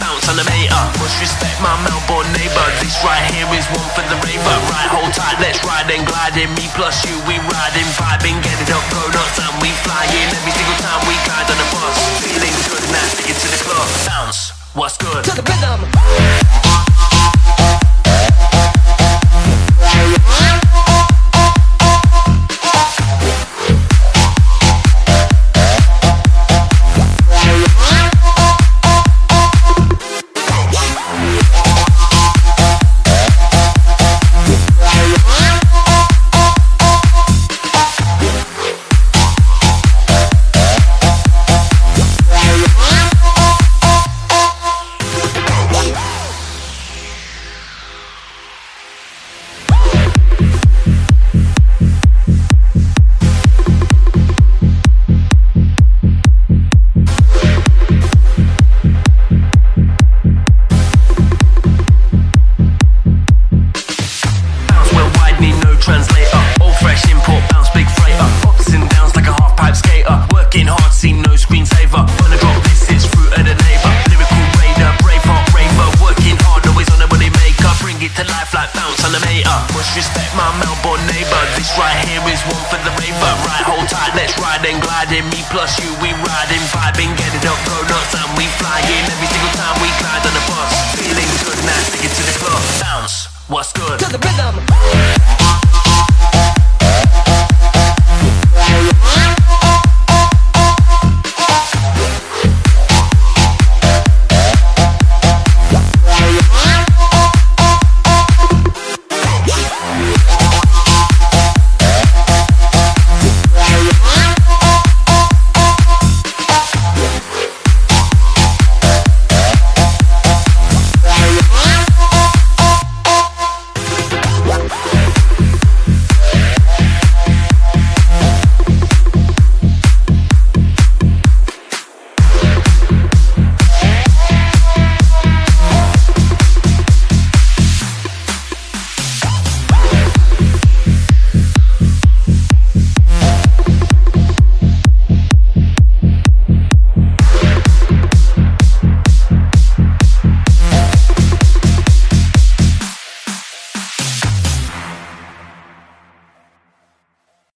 bounce on the meter. Must respect my Melbourne neighbor. This right here is one for the raver. Right, hold tight, let's ride and glide in. Me plus you, we riding, vibing, get it up, go nuts, and we flying. Every single time we glide on the bus. Feeling good, now stick it to the club. Bounce, what's good? To the rhythm. Translator. All fresh import, bounce big freighter. Ups and downs like a half pipe skater. Working hard, see no screensaver. Wanna drop this, it's fruit of the neighbor. Lyrical raider, brave heart raver. Working hard, always on the money maker. Bring it to life like bounce on the meter. Must respect my Melbourne neighbor. This right here is one for the raver. Right, hold tight, let's ride and glide in. Me plus you, we riding, vibing, get it up, go nuts, What's good? To the rhythm.